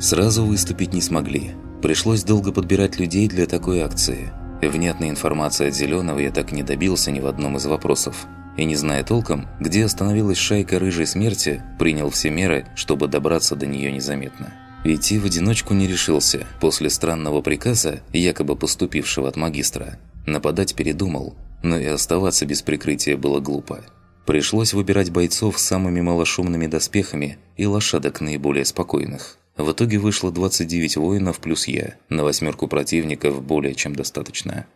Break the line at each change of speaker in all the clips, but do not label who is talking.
Сразу выступить не смогли. Пришлось долго подбирать людей для такой акции. Внятной информации от Зеленого я так не добился ни в одном из вопросов. И не зная толком, где остановилась шайка рыжей смерти, принял все меры, чтобы добраться до нее незаметно. Идти в одиночку не решился. После странного приказа, якобы поступившего от магистра, нападать передумал, но и оставаться без прикрытия было глупо. Пришлось выбирать бойцов с самыми малошумными доспехами и лошадок наиболее спокойных. В итоге вышло 29 воинов плюс я, на восьмерку противников более чем достаточно.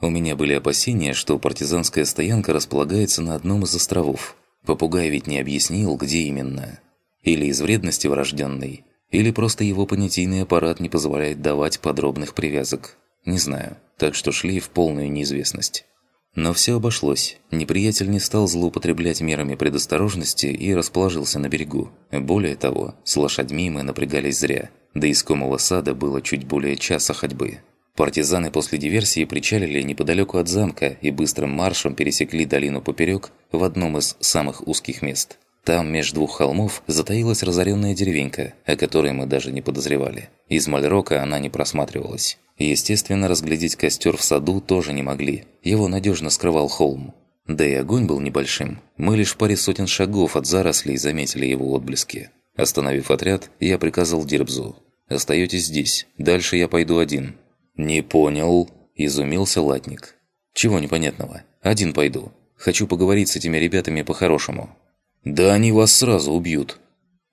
У меня были опасения, что партизанская стоянка располагается на одном из островов. Попугай ведь не объяснил, где именно. Или из вредности врожденной, или просто его понятийный аппарат не позволяет давать подробных привязок. Не знаю, так что шли в полную неизвестность. Но все обошлось. Неприятель не стал злоупотреблять мерами предосторожности и расположился на берегу. Более того, с лошадьми мы напрягались зря. До искомого сада было чуть более часа ходьбы. Партизаны после диверсии причалили неподалеку от замка и быстрым маршем пересекли долину поперек в одном из самых узких мест. Там, между двух холмов, затаилась разоренная деревенька, о которой мы даже не подозревали. Из Мальрока она не просматривалась. Естественно, разглядеть костер в саду тоже не могли. Его надежно скрывал холм. Да и огонь был небольшим. Мы лишь в паре сотен шагов от зарослей заметили его отблески. Остановив отряд, я приказал Дирбзу. «Остаетесь здесь. Дальше я пойду один». «Не понял», – изумился латник. «Чего непонятного? Один пойду. Хочу поговорить с этими ребятами по-хорошему». «Да они вас сразу убьют!»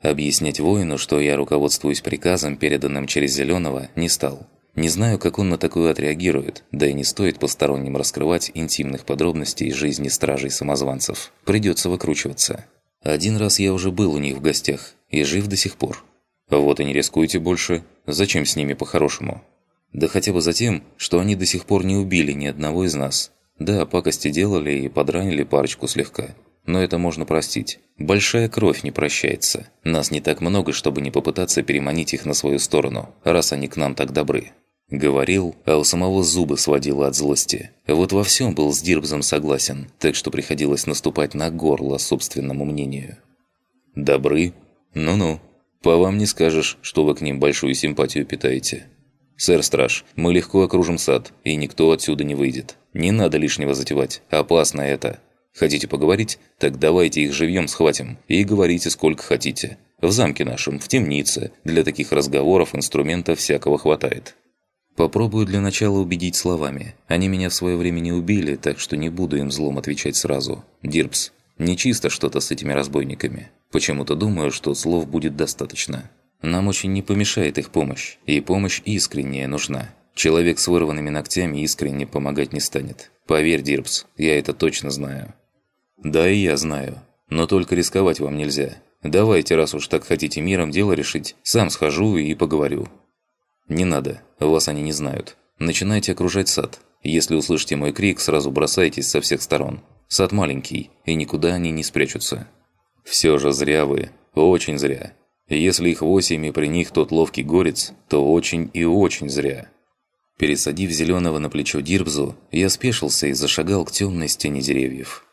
Объяснять воину, что я руководствуюсь приказом, переданным через Зеленого, не стал. Не знаю, как он на такое отреагирует, да и не стоит посторонним раскрывать интимных подробностей жизни стражей-самозванцев. Придется выкручиваться. Один раз я уже был у них в гостях, и жив до сих пор. Вот и не рискуйте больше. Зачем с ними по-хорошему? Да хотя бы за тем, что они до сих пор не убили ни одного из нас. Да, пакости делали и подранили парочку слегка но это можно простить. Большая кровь не прощается. Нас не так много, чтобы не попытаться переманить их на свою сторону, раз они к нам так добры. Говорил, а у самого зубы сводило от злости. Вот во всем был с Дирбзом согласен, так что приходилось наступать на горло собственному мнению. «Добры? Ну-ну. По вам не скажешь, что вы к ним большую симпатию питаете. Сэр Страж, мы легко окружим сад, и никто отсюда не выйдет. Не надо лишнего затевать, опасно это. Хотите поговорить? Так давайте их живьем схватим. И говорите сколько хотите. В замке нашем, в темнице. Для таких разговоров инструментов всякого хватает. Попробую для начала убедить словами. Они меня в свое время не убили, так что не буду им злом отвечать сразу. Дирбс, нечисто что-то с этими разбойниками. Почему-то думаю, что слов будет достаточно. Нам очень не помешает их помощь. И помощь искренняя нужна. Человек с вырванными ногтями искренне помогать не станет. Поверь, Дирбс, я это точно знаю. «Да и я знаю. Но только рисковать вам нельзя. Давайте, раз уж так хотите миром дело решить, сам схожу и поговорю». «Не надо. Вас они не знают. Начинайте окружать сад. Если услышите мой крик, сразу бросайтесь со всех сторон. Сад маленький, и никуда они не спрячутся». «Все же зря вы. Очень зря. Если их восемь и при них тот ловкий горец, то очень и очень зря». Пересадив зеленого на плечо Дирбзу, я спешился и зашагал к темной стене деревьев.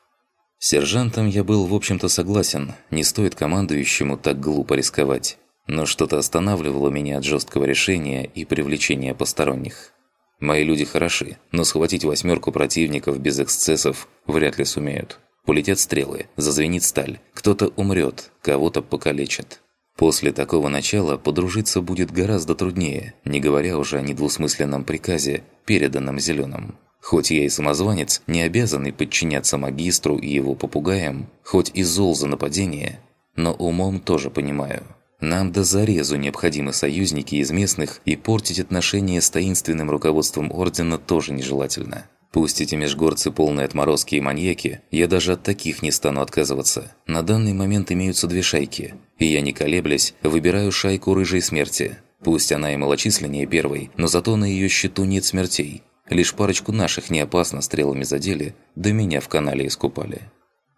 Сержантом я был, в общем-то, согласен, не стоит командующему так глупо рисковать. Но что-то останавливало меня от жесткого решения и привлечения посторонних. Мои люди хороши, но схватить восьмерку противников без эксцессов вряд ли сумеют. Полетят стрелы, зазвенит сталь, кто-то умрет, кого-то покалечат. После такого начала подружиться будет гораздо труднее, не говоря уже о недвусмысленном приказе, переданном Зеленым. Хоть я и самозванец, не обязанный подчиняться магистру и его попугаям, хоть и зол за нападение, но умом тоже понимаю. Нам до зарезу необходимы союзники из местных, и портить отношения с таинственным руководством Ордена тоже нежелательно. Пусть эти межгорцы полные отморозки и маньяки, я даже от таких не стану отказываться. На данный момент имеются две шайки, и я, не колеблясь, выбираю шайку Рыжей Смерти. Пусть она и малочисленнее первой, но зато на ее счету нет смертей, Лишь парочку наших не опасно стрелами задели, да меня в канале искупали.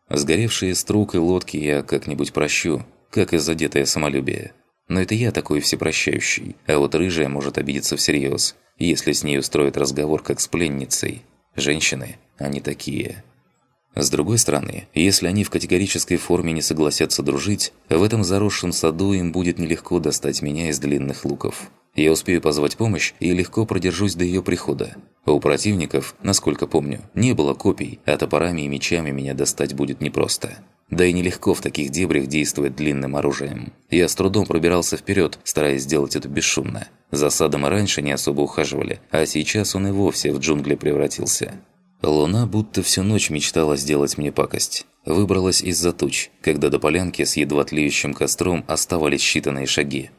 Сгоревшие струк и лодки я как-нибудь прощу, как и задетое самолюбие. Но это я такой всепрощающий, а вот рыжая может обидеться всерьез, если с ней устроят разговор как с пленницей. Женщины, они такие. С другой стороны, если они в категорической форме не согласятся дружить, в этом заросшем саду им будет нелегко достать меня из длинных луков. Я успею позвать помощь и легко продержусь до ее прихода. У противников, насколько помню, не было копий, а топорами и мечами меня достать будет непросто. Да и нелегко в таких дебрях действовать длинным оружием. Я с трудом пробирался вперед, стараясь сделать это бесшумно. За садом раньше не особо ухаживали, а сейчас он и вовсе в джунгли превратился. Луна будто всю ночь мечтала сделать мне пакость. Выбралась из-за туч, когда до полянки с едва тлеющим костром оставались считанные шаги.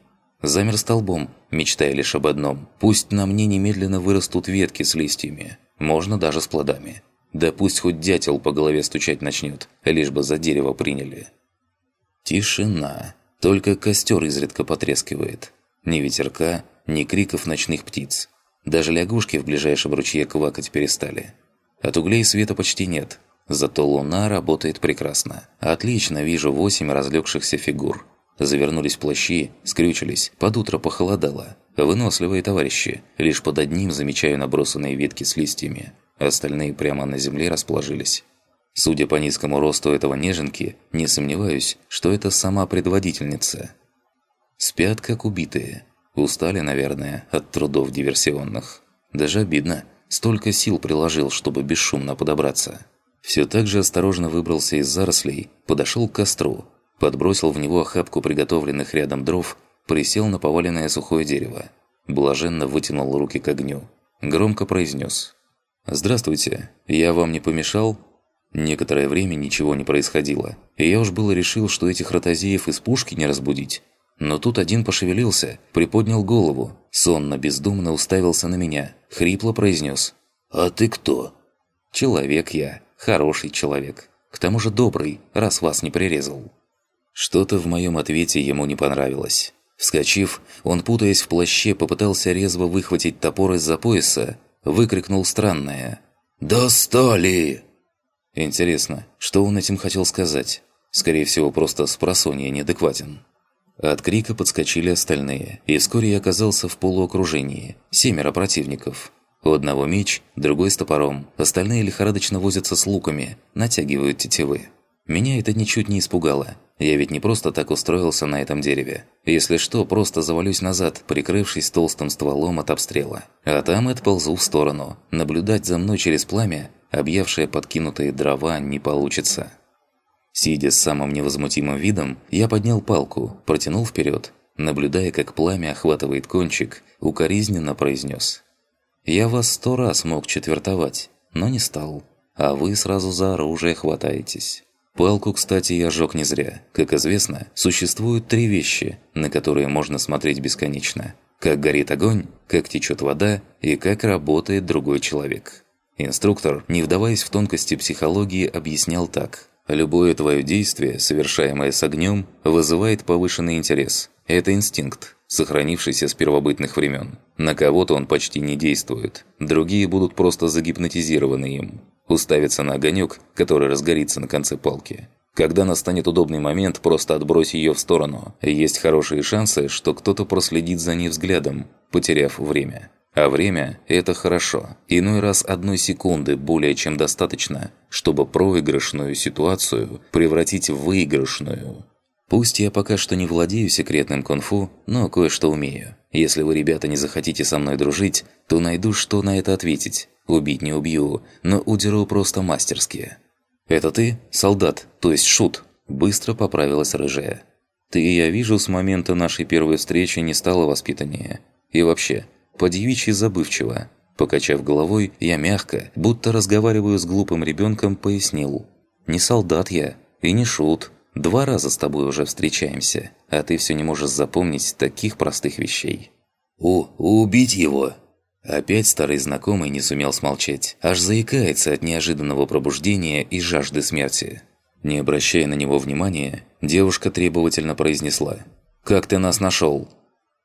Замер столбом, мечтая лишь об одном. Пусть на мне немедленно вырастут ветки с листьями. Можно даже с плодами. Да пусть хоть дятел по голове стучать начнет, лишь бы за дерево приняли. Тишина. Только костер изредка потрескивает. Ни ветерка, ни криков ночных птиц. Даже лягушки в ближайшем ручье квакать перестали. От углей света почти нет, зато луна работает прекрасно. Отлично вижу восемь разлегшихся фигур. Завернулись плащи, скрючились, под утро похолодало. Выносливые товарищи, лишь под одним замечаю набросанные ветки с листьями. Остальные прямо на земле расположились. Судя по низкому росту этого неженки, не сомневаюсь, что это сама предводительница. Спят как убитые. Устали, наверное, от трудов диверсионных. Даже обидно, Столько сил приложил, чтобы бесшумно подобраться. Все так же осторожно выбрался из зарослей, подошел к костру, подбросил в него охапку приготовленных рядом дров, присел на поваленное сухое дерево. Блаженно вытянул руки к огню. Громко произнес. «Здравствуйте, я вам не помешал?» Некоторое время ничего не происходило, и я уж было решил, что этих ротозеев из пушки не разбудить. Но тут один пошевелился, приподнял голову, сонно-бездумно уставился на меня, хрипло произнес. «А ты кто?» «Человек я, хороший человек. К тому же добрый, раз вас не прирезал». Что-то в моем ответе ему не понравилось. Вскочив, он, путаясь в плаще, попытался резво выхватить топор из-за пояса, выкрикнул странное «Достали!». Интересно, что он этим хотел сказать? Скорее всего, просто спросонья неадекватен. От крика подскочили остальные, и вскоре я оказался в полуокружении. Семеро противников. У одного меч, другой с топором. Остальные лихорадочно возятся с луками, натягивают тетивы. Меня это ничуть не испугало. Я ведь не просто так устроился на этом дереве. Если что, просто завалюсь назад, прикрывшись толстым стволом от обстрела. А там отползу в сторону. Наблюдать за мной через пламя, объявшее подкинутые дрова, не получится. Сидя с самым невозмутимым видом, я поднял палку, протянул вперед, наблюдая, как пламя охватывает кончик, укоризненно произнес. «Я вас сто раз мог четвертовать, но не стал, а вы сразу за оружие хватаетесь». Палку, кстати, я жёг не зря. Как известно, существуют три вещи, на которые можно смотреть бесконечно. Как горит огонь, как течет вода и как работает другой человек. Инструктор, не вдаваясь в тонкости психологии, объяснял так – Любое твое действие, совершаемое с огнем, вызывает повышенный интерес. Это инстинкт, сохранившийся с первобытных времен. На кого-то он почти не действует. Другие будут просто загипнотизированы им. Уставиться на огонек, который разгорится на конце палки. Когда настанет удобный момент, просто отбрось ее в сторону. Есть хорошие шансы, что кто-то проследит за ней взглядом, потеряв время. А время – это хорошо. Иной раз одной секунды более чем достаточно, чтобы проигрышную ситуацию превратить в выигрышную. Пусть я пока что не владею секретным кунг-фу, но кое-что умею. Если вы, ребята, не захотите со мной дружить, то найду, что на это ответить. Убить не убью, но удеру просто мастерски. «Это ты, солдат, то есть шут?» Быстро поправилась рыжая. «Ты, я вижу, с момента нашей первой встречи не стала воспитаннее. И вообще, подьявичьи забывчиво. Покачав головой, я мягко, будто разговариваю с глупым ребенком, пояснил. «Не солдат я, и не шут. Два раза с тобой уже встречаемся, а ты все не можешь запомнить таких простых вещей».
«У, убить его!»
Опять старый знакомый не сумел смолчать, аж заикается от неожиданного пробуждения и жажды смерти. Не обращая на него внимания, девушка требовательно произнесла «Как ты нас нашел?»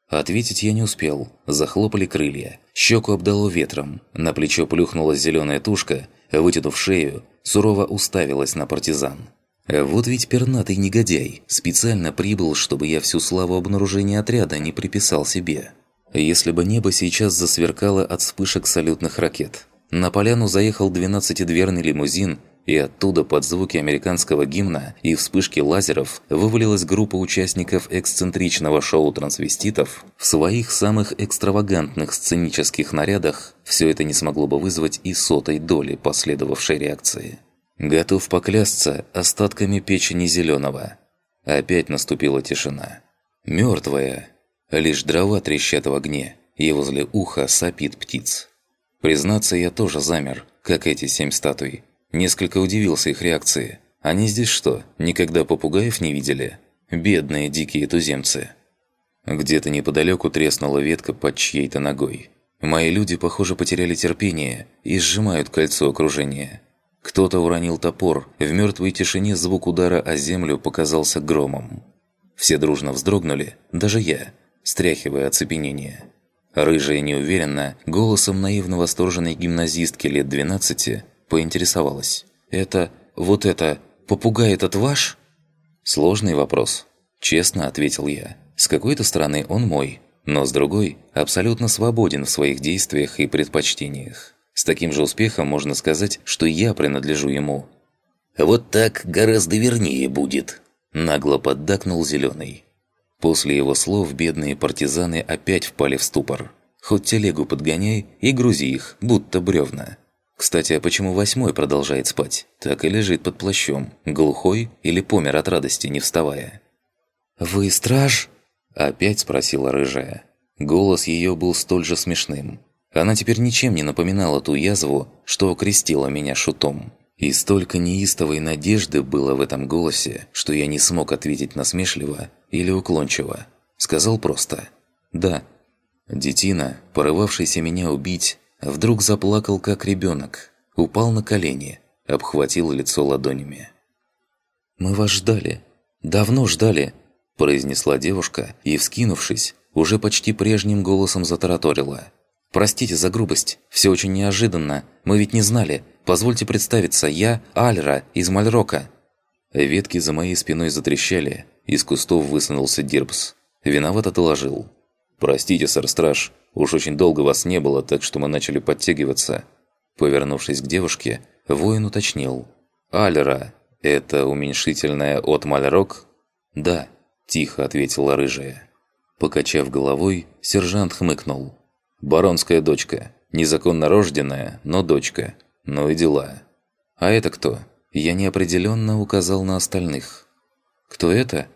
Ответить я не успел. Захлопали крылья. Щеку обдало ветром. На плечо плюхнулась зеленая тушка, вытянув шею, сурово уставилась на партизан. Вот ведь пернатый негодяй специально прибыл, чтобы я всю славу обнаружения отряда не приписал себе. Если бы небо сейчас засверкало от вспышек салютных ракет. На поляну заехал двенадцатидверный лимузин, и оттуда под звуки американского гимна и вспышки лазеров вывалилась группа участников эксцентричного шоу трансвеститов в своих самых экстравагантных сценических нарядах, все это не смогло бы вызвать и сотой доли последовавшей реакции. Готов поклясться остатками печени зеленого. Опять наступила тишина. Мертвая. Лишь дрова трещат в огне, и возле уха сопит птиц. Признаться, я тоже замер, как эти семь статуй, Несколько удивился их реакции. Они здесь что, никогда попугаев не видели? Бедные дикие туземцы. Где-то неподалеку треснула ветка под чьей-то ногой. Мои люди, похоже, потеряли терпение и сжимают кольцо окружения. Кто-то уронил топор, в мертвой тишине звук удара о землю показался громом. Все дружно вздрогнули, даже я, стряхивая оцепенение. Рыжая неуверенно, голосом наивно восторженной гимназистки лет 12, поинтересовалась. «Это... вот это... попугай этот ваш?» «Сложный вопрос», – честно ответил я. «С какой-то стороны он мой, но с другой – абсолютно свободен в своих действиях и предпочтениях. С таким же успехом можно сказать, что я принадлежу ему».
«Вот так гораздо вернее будет», –
нагло поддакнул Зеленый. После его слов бедные партизаны опять впали в ступор. Хоть телегу подгоняй и грузи их, будто бревна. Кстати, а почему восьмой продолжает спать? Так и лежит под плащом, глухой или помер от радости, не вставая. «Вы страж?» – опять спросила рыжая. Голос ее был столь же смешным. Она теперь ничем не напоминала ту язву, что окрестила меня шутом. И столько неистовой надежды было в этом голосе, что я не смог ответить насмешливо или уклончиво. Сказал просто «Да». Детина, порывавшийся меня убить, Вдруг заплакал, как ребенок, упал на колени, обхватил лицо ладонями. «Мы вас ждали. Давно ждали», – произнесла девушка и, вскинувшись, уже почти прежним голосом затараторила. «Простите за грубость, все очень неожиданно, мы ведь не знали. Позвольте представиться, я Альра из Мальрока». Ветки за моей спиной затрещали, из кустов высунулся Дирбс. Виновато доложил. «Простите, сэр-страж, Уж очень долго вас не было, так что мы начали подтягиваться». Повернувшись к девушке, воин уточнил. «Алера, это уменьшительное от Мальрок?» «Да», – тихо ответила рыжая. Покачав головой, сержант хмыкнул. «Баронская дочка. Незаконно рожденная, но дочка. Ну и дела». «А это кто?» Я неопределенно указал на остальных. «Кто это?»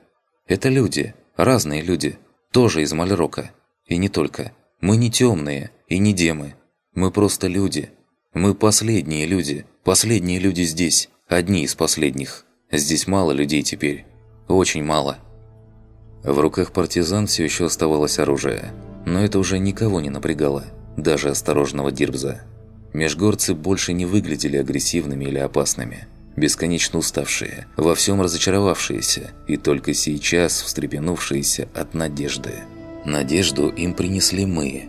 «Это люди. Разные люди. Тоже из Мальрока. И не только. Мы не темные и не демы. Мы просто люди. Мы последние люди. Последние люди здесь. Одни из последних. Здесь мало людей теперь. Очень мало. В руках партизан все еще оставалось оружие. Но это уже никого не напрягало. Даже осторожного Дирбза. Межгорцы больше не выглядели агрессивными или опасными. Бесконечно уставшие, во всем разочаровавшиеся и только сейчас встрепенувшиеся от надежды. Надежду им принесли мы.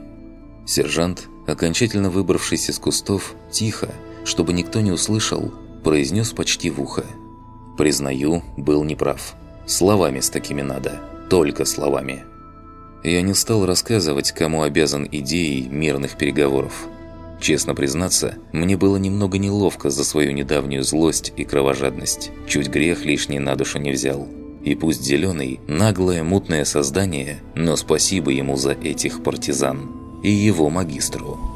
Сержант, окончательно выбравшись из кустов, тихо, чтобы никто не услышал, произнес почти в ухо. «Признаю, был неправ. Словами с такими надо. Только словами». Я не стал рассказывать, кому обязан идеей мирных переговоров. Честно признаться, мне было немного неловко за свою недавнюю злость и кровожадность. Чуть грех лишний на душу не взял. И пусть Зеленый – наглое мутное создание, но спасибо ему за этих партизан и его магистру.